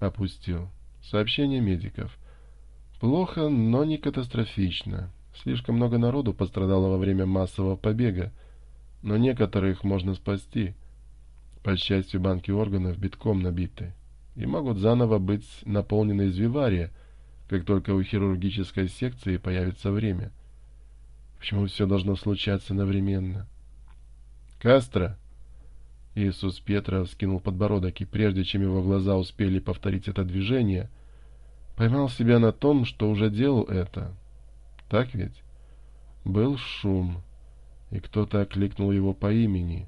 опустил. Сообщение медиков. Плохо, но не катастрофично. Слишком много народу пострадало во время массового побега, но некоторых можно спасти. По счастью, банки органов битком набиты и могут заново быть наполнены из вивария, как только у хирургической секции появится время. Почему все должно случаться одновременно? Кастро Иисус Петра вскинул подбородок и, прежде чем его глаза успели повторить это движение, поймал себя на том, что уже делал это. Так ведь? Был шум, и кто-то окликнул его по имени.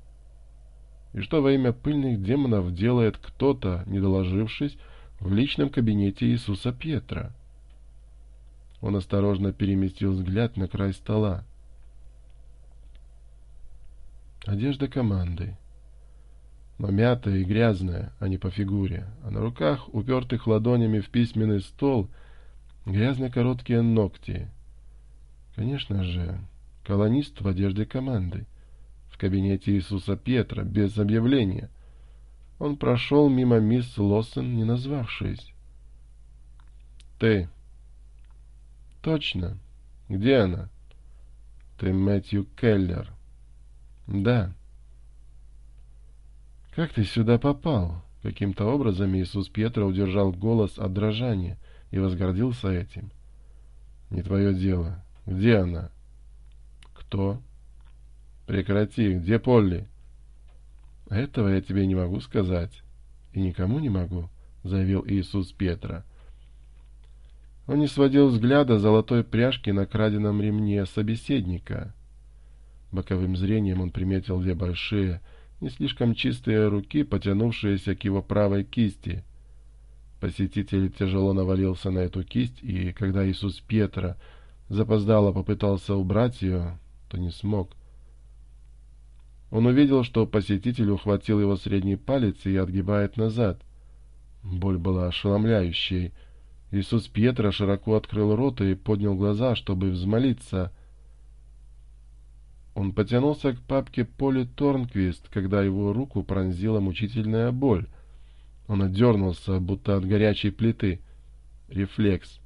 И что во имя пыльных демонов делает кто-то, не доложившись, в личном кабинете Иисуса Петра? Он осторожно переместил взгляд на край стола. Одежда команды но мятая и грязная, а не по фигуре, а на руках, упертых ладонями в письменный стол, грязные короткие ногти. Конечно же, колонист в одежде команды, в кабинете Иисуса Петра, без объявления. Он прошел мимо мисс Лоссен, не назвавшись. «Ты». «Точно. Где она?» «Ты Мэтью Келлер». «Да». «Как ты сюда попал?» Каким-то образом Иисус Петра удержал голос от дрожания и возгордился этим. «Не твое дело. Где она?» «Кто?» «Прекрати. Где Полли?» «Этого я тебе не могу сказать. И никому не могу», — заявил Иисус Петра. Он не сводил взгляда золотой пряжки на краденом ремне собеседника. Боковым зрением он приметил две большие, не слишком чистые руки, потянувшиеся к его правой кисти. Посетитель тяжело навалился на эту кисть, и когда Иисус Петра запоздало попытался убрать ее, то не смог. Он увидел, что посетитель ухватил его средний палец и отгибает назад. Боль была ошеломляющей. Иисус Петра широко открыл рот и поднял глаза, чтобы взмолиться — он потянулся к папке Поли Торнквист, когда его руку пронзила мучительная боль. Он отдернулся, будто от горячей плиты. Рефлекс.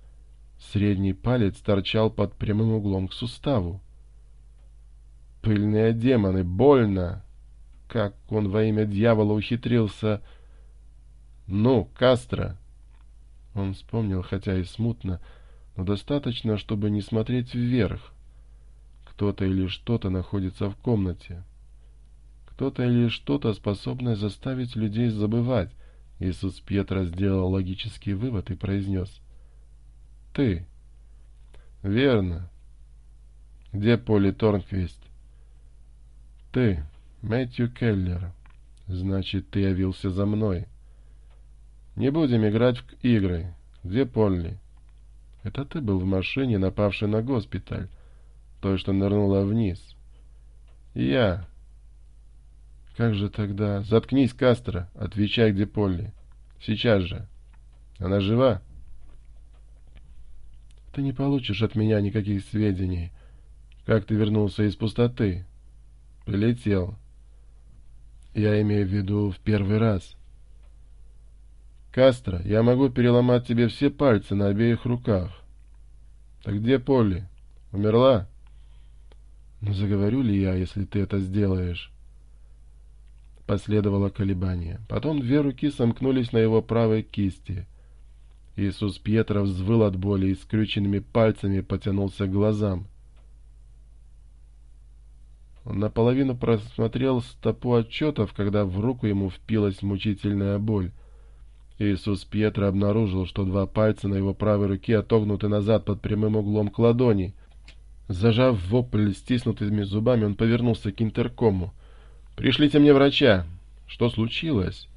Средний палец торчал под прямым углом к суставу. «Пыльные демоны! Больно!» Как он во имя дьявола ухитрился... «Ну, Кастро!» Он вспомнил, хотя и смутно, но достаточно, чтобы не смотреть вверх кто-то или что-то находится в комнате. Кто-то или что-то способное заставить людей забывать. Иисус Петра сделал логический вывод и произнес. «Ты». «Верно». «Где Поли Торнквист?» «Ты, Мэтью Келлер». «Значит, ты явился за мной». «Не будем играть в игры. Где Полли?» «Это ты был в машине, напавший на госпиталь» той, что нырнула вниз. Я. Как же тогда? Заткнись, Кастро. Отвечай, где Полли. Сейчас же. Она жива? Ты не получишь от меня никаких сведений. Как ты вернулся из пустоты? Прилетел. Я имею в виду в первый раз. Кастро, я могу переломать тебе все пальцы на обеих руках. Так где Полли? Умерла? — Заговорю ли я, если ты это сделаешь? Последовало колебание. Потом две руки сомкнулись на его правой кисти. Иисус Пьетро взвыл от боли и скрюченными пальцами потянулся к глазам. Он наполовину просмотрел стопу отчетов, когда в руку ему впилась мучительная боль. Иисус Пьетро обнаружил, что два пальца на его правой руке отогнуты назад под прямым углом к ладони — Зажав вопль стиснутыми зубами, он повернулся к интеркому. «Пришлите мне врача!» «Что случилось?»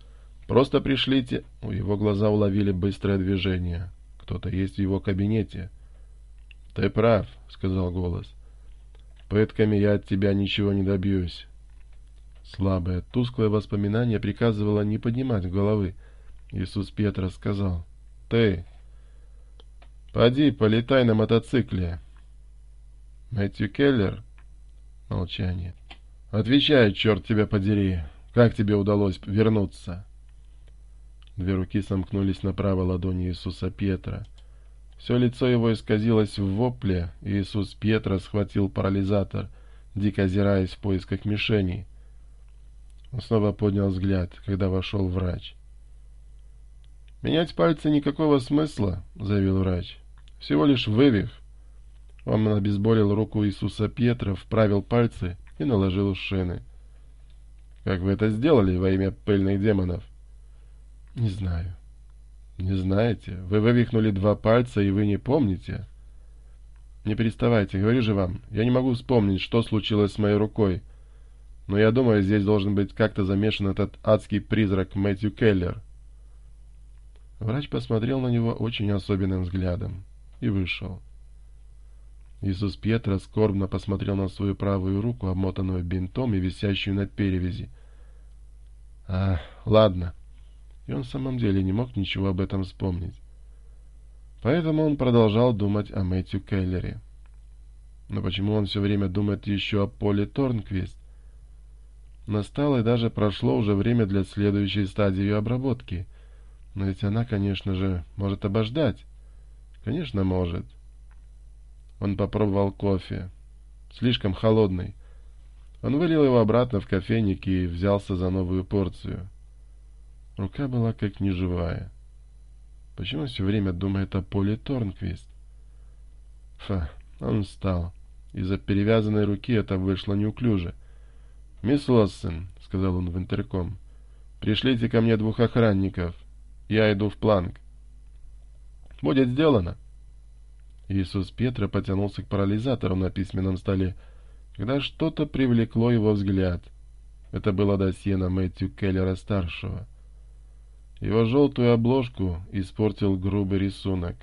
«Просто пришлите...» У Его глаза уловили быстрое движение. «Кто-то есть в его кабинете». «Ты прав», — сказал голос. «Пытками я от тебя ничего не добьюсь». Слабое, тусклое воспоминание приказывало не поднимать головы. Иисус Петра сказал. «Ты...» «Поди, полетай на мотоцикле». Мэтью Келлер? Молчание. Отвечай, черт тебя подери. Как тебе удалось вернуться? Две руки сомкнулись на правой ладони Иисуса Петра. Все лицо его исказилось в вопле, и Иисус Петра схватил парализатор, дико озираясь в поисках мишени. Он снова поднял взгляд, когда вошел врач. «Менять пальцы никакого смысла», — заявил врач. «Всего лишь вывих. Он обезболил руку Иисуса Петра, вправил пальцы и наложил шины. «Как вы это сделали во имя пыльных демонов?» «Не знаю». «Не знаете? Вы вывихнули два пальца, и вы не помните?» «Не переставайте, говорю же вам, я не могу вспомнить, что случилось с моей рукой. Но я думаю, здесь должен быть как-то замешан этот адский призрак Мэтью Келлер». Врач посмотрел на него очень особенным взглядом и вышел. Иисус Пьетро скорбно посмотрел на свою правую руку, обмотанную бинтом и висящую над перевязи. «А, ладно». И он в самом деле не мог ничего об этом вспомнить. Поэтому он продолжал думать о Мэтью Келлере. Но почему он все время думает еще о Поле Торнквист? Настало и даже прошло уже время для следующей стадии ее обработки. Но ведь она, конечно же, может обождать. Конечно, может. Он попробовал кофе. Слишком холодный. Он вылил его обратно в кофейник и взялся за новую порцию. Рука была как неживая. Почему все время думает о Поле Торнквист? Фа, он встал. Из-за перевязанной руки это вышло неуклюже. «Мисс Лоссен», — сказал он в интерком, — «пришлите ко мне двух охранников. Я иду в планк». «Будет сделано». Иисус Петра потянулся к парализаторам на письменном столе, когда что-то привлекло его взгляд. Это было досье на Мэтью Келлера-старшего. Его желтую обложку испортил грубый рисунок.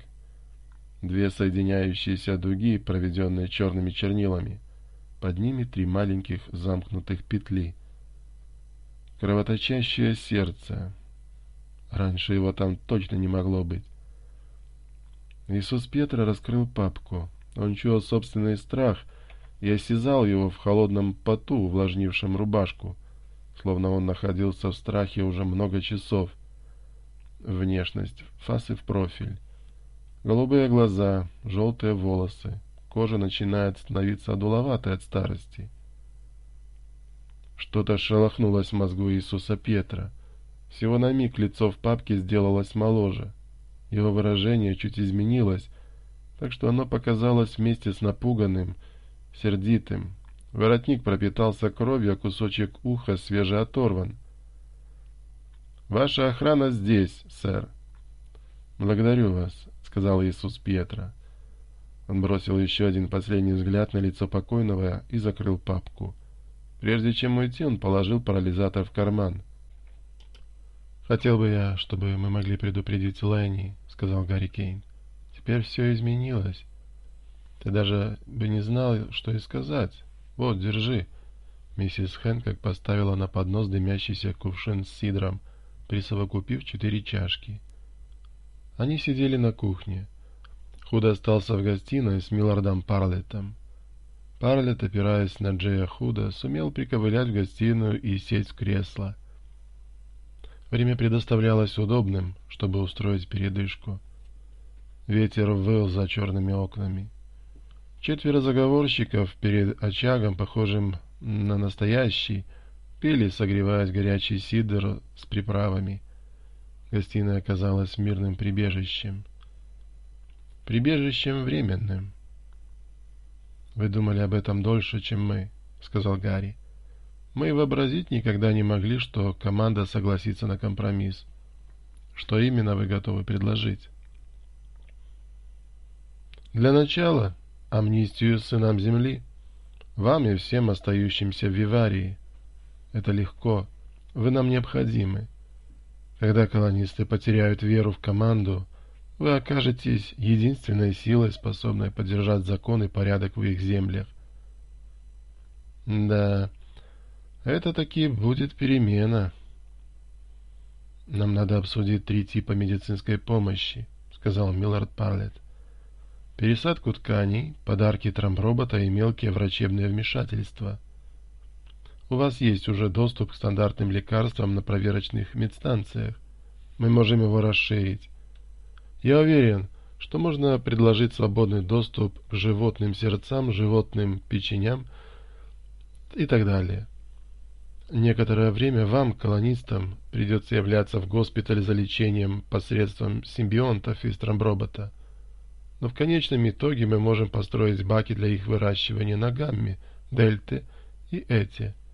Две соединяющиеся дуги, проведенные черными чернилами. Под ними три маленьких замкнутых петли. Кровоточащее сердце. Раньше его там точно не могло быть. Иисус Петра раскрыл папку. Он чуял собственный страх и осязал его в холодном поту, увлажнившем рубашку, словно он находился в страхе уже много часов. Внешность, фасы в профиль, голубые глаза, желтые волосы, кожа начинает становиться одуловатой от старости. Что-то шелохнулось в мозгу Иисуса Петра. Всего на миг лицо в папке сделалось моложе — его выражение чуть изменилось, так что оно показалось вместе с напуганным, сердитым. Воротник пропитался кровью, а кусочек уха свежеоторван. «Ваша охрана здесь, сэр». «Благодарю вас», — сказал Иисус Пьетро. Он бросил еще один последний взгляд на лицо покойного и закрыл папку. Прежде чем уйти, он положил парализатор в карман — «Хотел бы я, чтобы мы могли предупредить Лайни», — сказал Гарри Кейн. «Теперь все изменилось. Ты даже бы не знал, что и сказать. Вот, держи». Миссис Хэнкок поставила на поднос дымящийся кувшин с сидром, присовокупив четыре чашки. Они сидели на кухне. Худ остался в гостиной с Миллардом Парлеттом. Парлетт, опираясь на Джея Худа, сумел приковылять в гостиную и сесть в кресло — Время предоставлялось удобным, чтобы устроить передышку. Ветер выл за черными окнами. Четверо заговорщиков перед очагом, похожим на настоящий, пили, согреваясь горячий сидр с приправами. Гостиная оказалась мирным прибежищем. Прибежищем временным. «Вы думали об этом дольше, чем мы», — сказал Гарри. Мы вообразить никогда не могли, что команда согласится на компромисс. Что именно вы готовы предложить? Для начала амнистию сынам земли. Вам и всем остающимся в Виварии. Это легко. Вы нам необходимы. Когда колонисты потеряют веру в команду, вы окажетесь единственной силой, способной поддержать закон и порядок в их землях. Да, это таки будет перемена. Нам надо обсудить три типа медицинской помощи, сказал Миллард Парлетт. Пересадку тканей, подарки трамп-робота и мелкие врачебные вмешательства. У вас есть уже доступ к стандартным лекарствам на проверочных медстанциях. Мы можем его расширить. Я уверен, что можно предложить свободный доступ к животным сердцам, животным печеням и так далее. Некоторое время вам, колонистам, придется являться в госпиталь за лечением посредством симбионтов из тромбробота. Но в конечном итоге мы можем построить баки для их выращивания на гамме, дельте и эти –